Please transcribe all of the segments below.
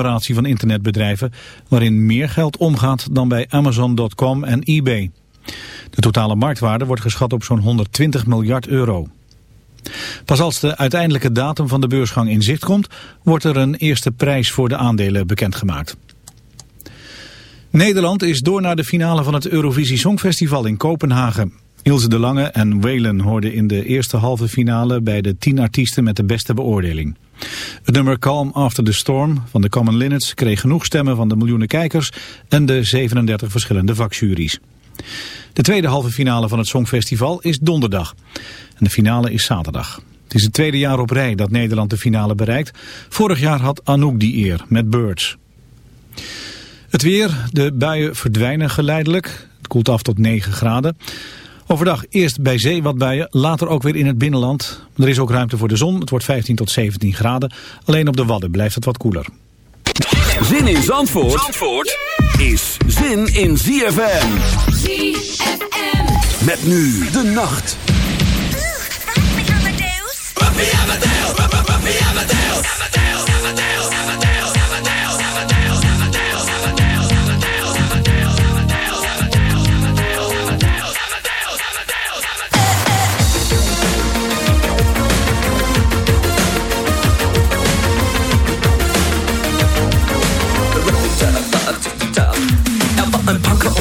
operatie van internetbedrijven waarin meer geld omgaat dan bij Amazon.com en eBay. De totale marktwaarde wordt geschat op zo'n 120 miljard euro. Pas als de uiteindelijke datum van de beursgang in zicht komt, wordt er een eerste prijs voor de aandelen bekendgemaakt. Nederland is door naar de finale van het Eurovisie Songfestival in Kopenhagen. Ilse de Lange en Whalen hoorden in de eerste halve finale bij de tien artiesten met de beste beoordeling. Het nummer Calm After the Storm van de Common Linnets kreeg genoeg stemmen van de miljoenen kijkers en de 37 verschillende vakjuries. De tweede halve finale van het Songfestival is donderdag en de finale is zaterdag. Het is het tweede jaar op rij dat Nederland de finale bereikt. Vorig jaar had Anouk die eer met Birds. Het weer, de buien verdwijnen geleidelijk. Het koelt af tot 9 graden. Overdag eerst bij zee wat buien, later ook weer in het binnenland. Er is ook ruimte voor de zon, het wordt 15 tot 17 graden. Alleen op de Wadden blijft het wat koeler. Zin in Zandvoort, Zandvoort is zin in ZFM. ZFM. Met nu de nacht. Ein Punker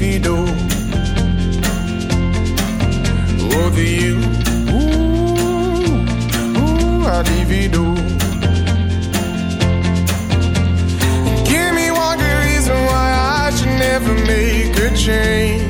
divido. Over you, ooh, ooh, I'd divido. Give me one good reason why I should never make a change.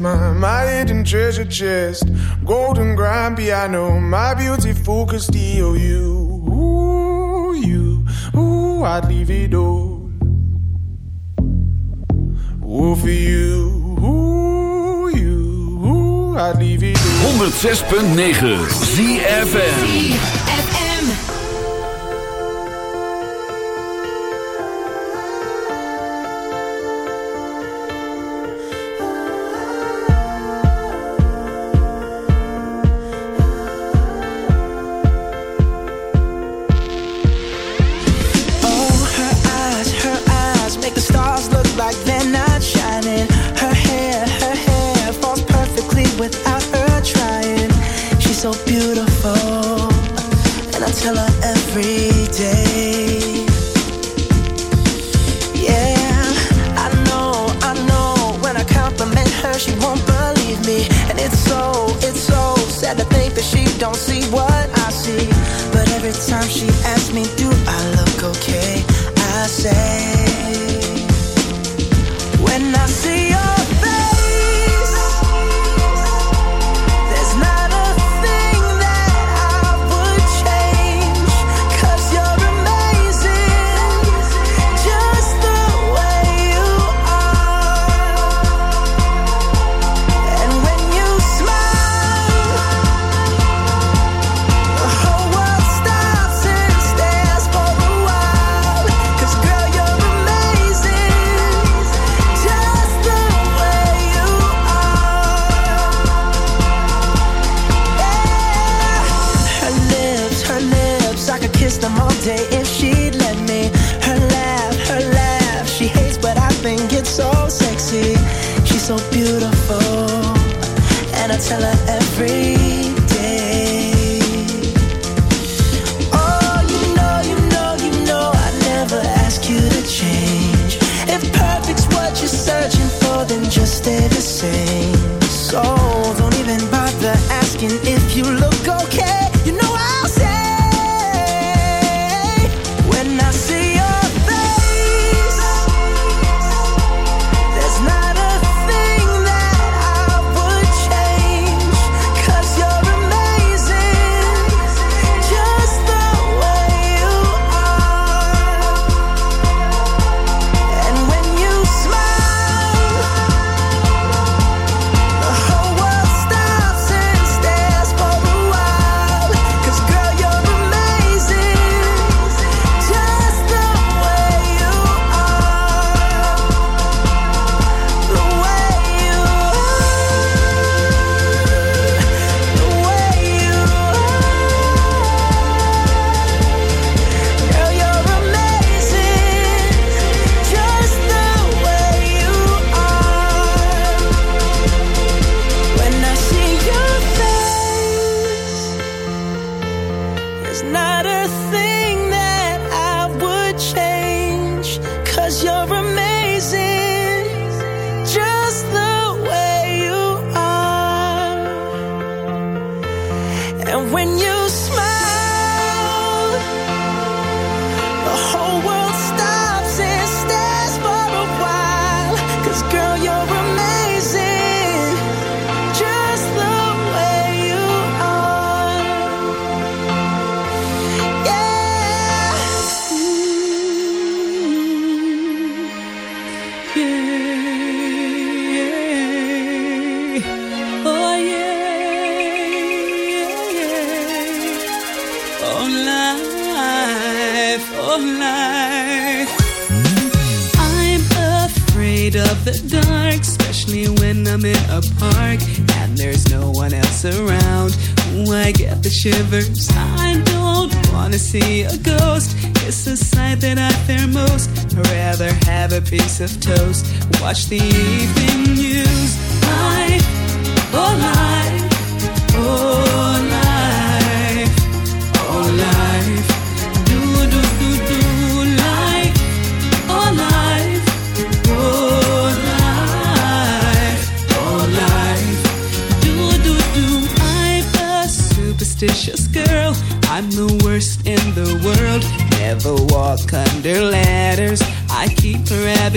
My, my hidden treasure chest. Golden grand piano, my beautiful Castillo. You, ooh, you, ooh, I'd leave it all. Ooh, for you, ooh, you, ooh, I'd leave it all. 106.9 ZFM.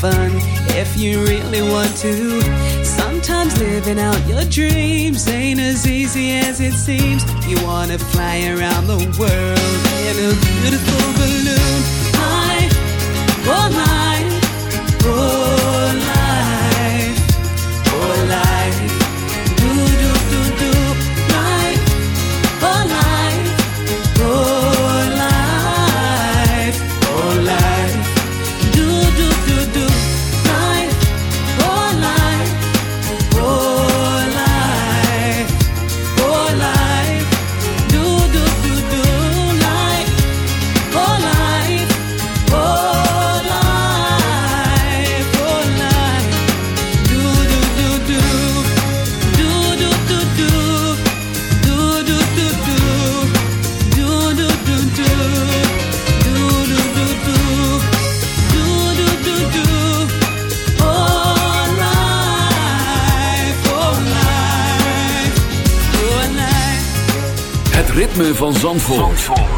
fun if you really want to. Sometimes living out your dreams ain't as easy as it seems. You wanna fly around the world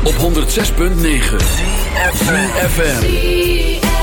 Op 106.9 FM.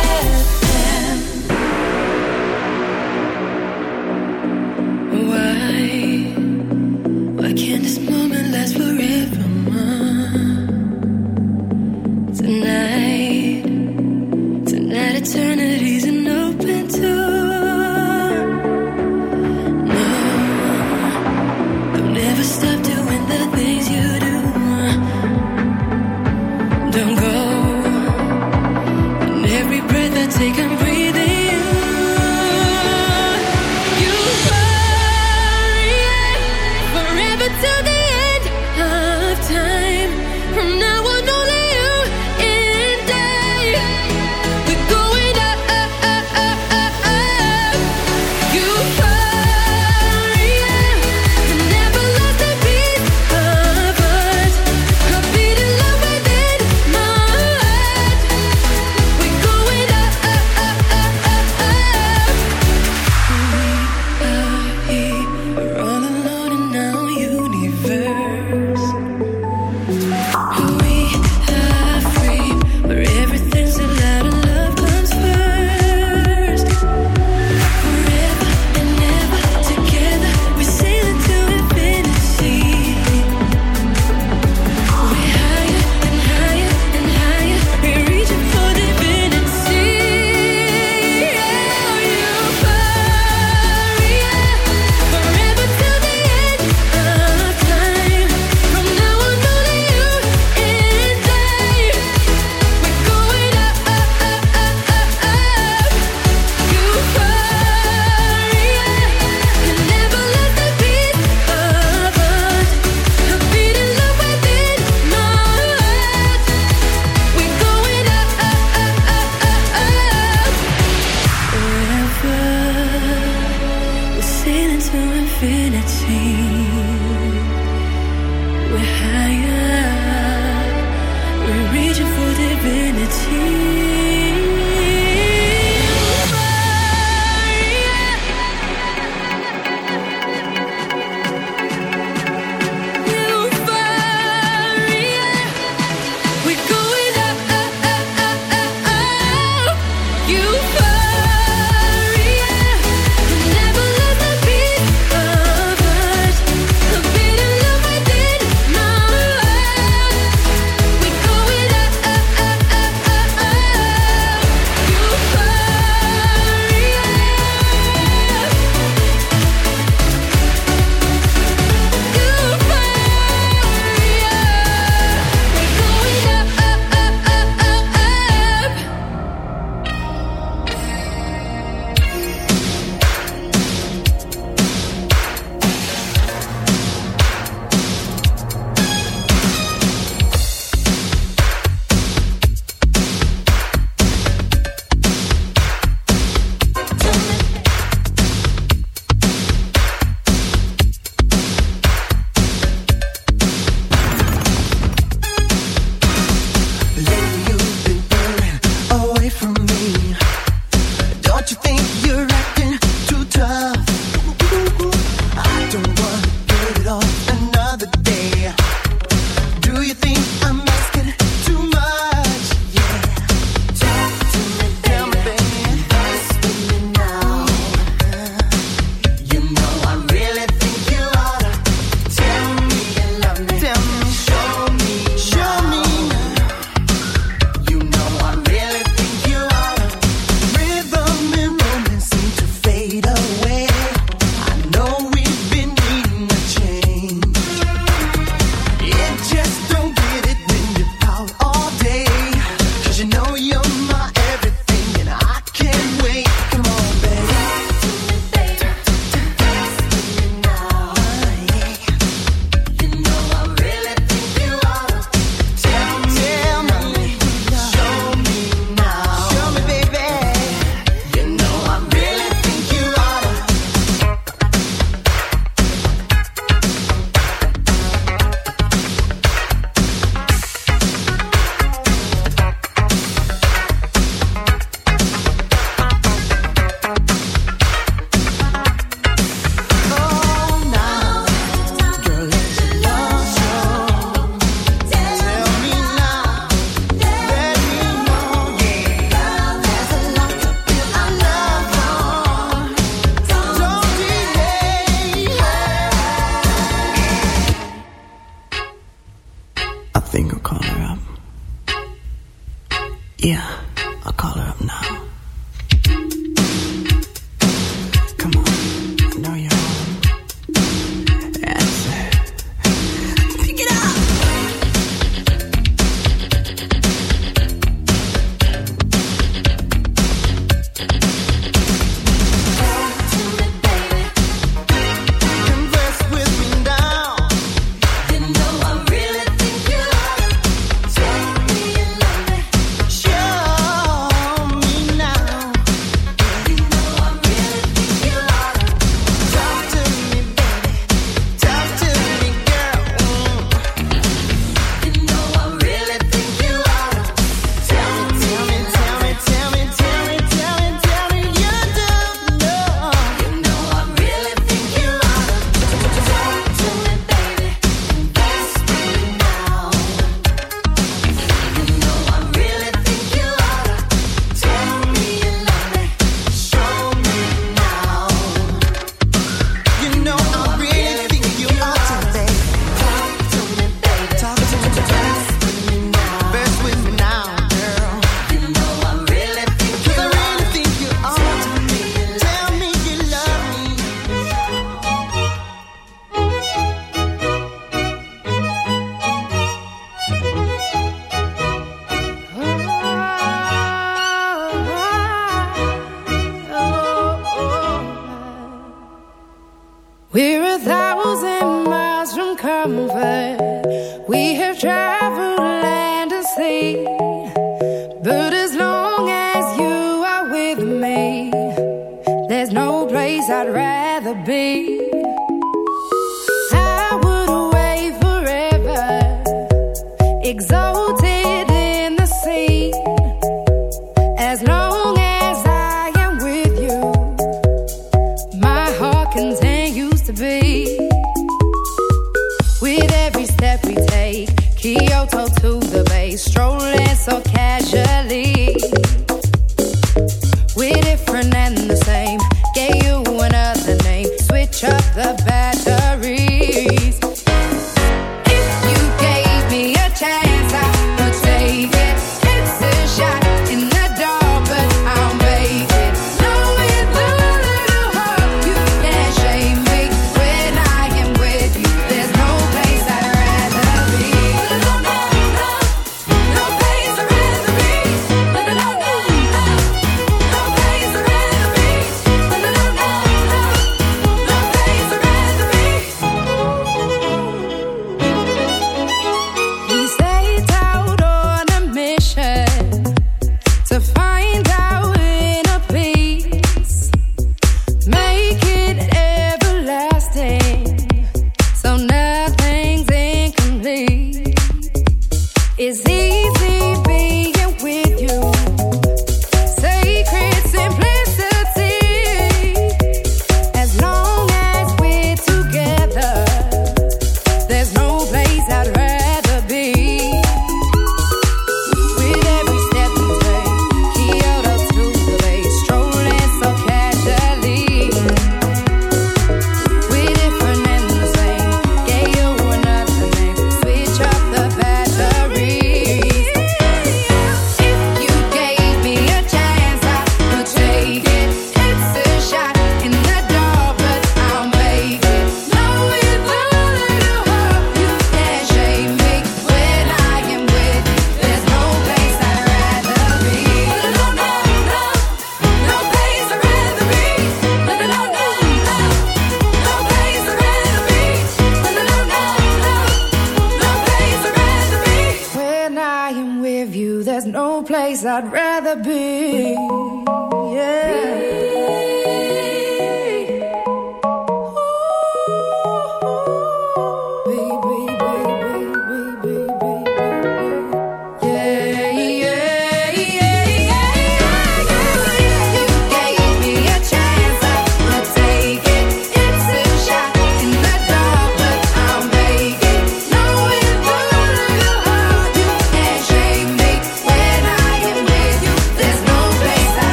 Be.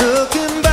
Looking back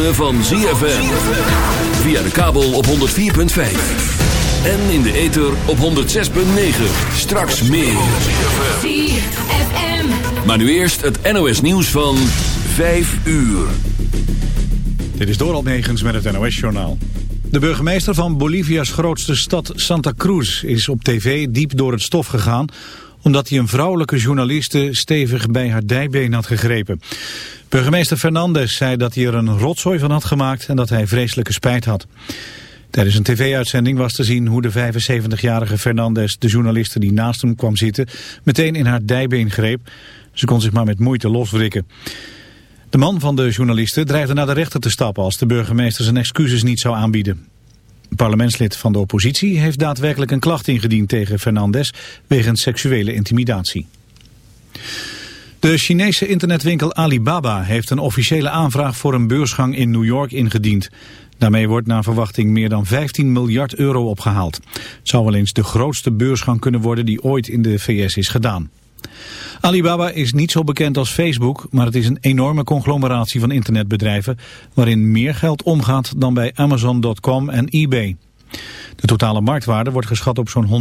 ritme van ZFM. Via de kabel op 104.5. En in de ether op 106.9. Straks meer. ZFM. Maar nu eerst het NOS nieuws van 5 uur. Dit is Doral Negens met het NOS-journaal. De burgemeester van Bolivia's grootste stad Santa Cruz is op tv diep door het stof gegaan... omdat hij een vrouwelijke journaliste stevig bij haar dijbeen had gegrepen. Burgemeester Fernandez zei dat hij er een rotzooi van had gemaakt en dat hij vreselijke spijt had. Tijdens een tv-uitzending was te zien hoe de 75-jarige Fernandez de journaliste die naast hem kwam zitten meteen in haar dijbeen greep. Ze kon zich maar met moeite loswrikken. De man van de journaliste dreigde naar de rechter te stappen als de burgemeester zijn excuses niet zou aanbieden. Een parlementslid van de oppositie heeft daadwerkelijk een klacht ingediend tegen Fernandez wegens seksuele intimidatie. De Chinese internetwinkel Alibaba heeft een officiële aanvraag voor een beursgang in New York ingediend. Daarmee wordt naar verwachting meer dan 15 miljard euro opgehaald. Het zou wel eens de grootste beursgang kunnen worden die ooit in de VS is gedaan. Alibaba is niet zo bekend als Facebook, maar het is een enorme conglomeratie van internetbedrijven waarin meer geld omgaat dan bij Amazon.com en eBay. De totale marktwaarde wordt geschat op zo'n